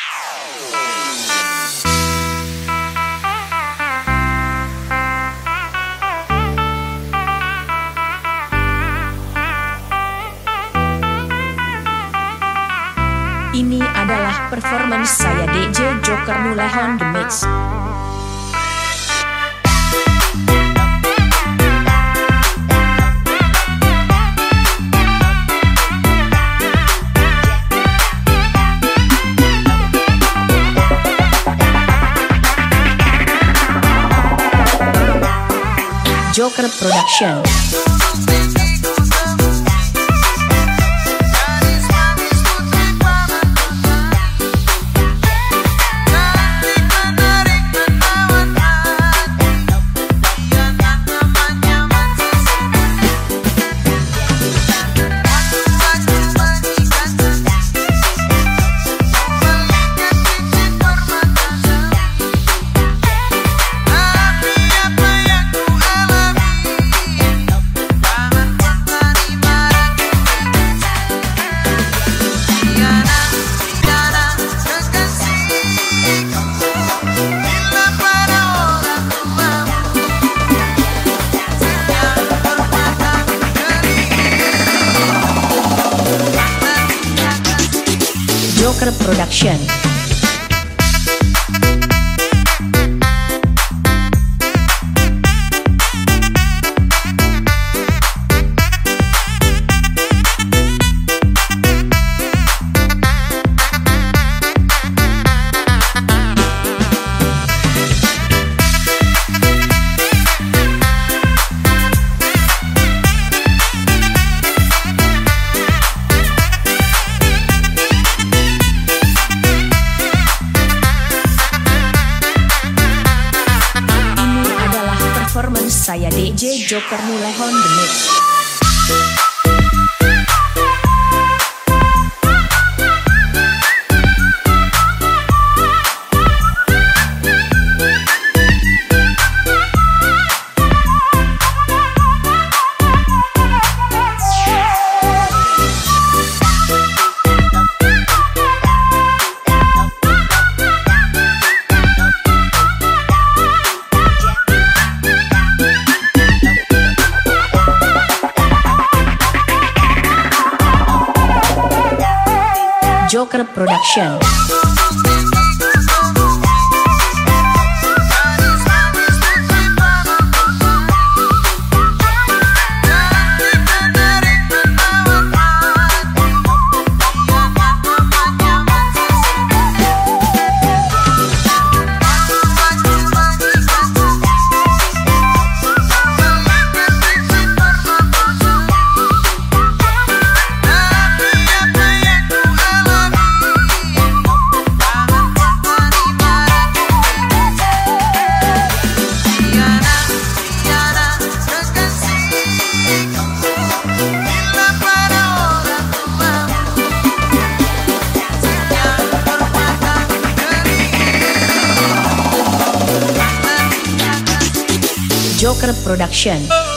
Ini adalah performance saya DJ Joker mulai on the mix. Joker Production. Joker Production. Joker mulai on the mix. Joker Production. Joker Production.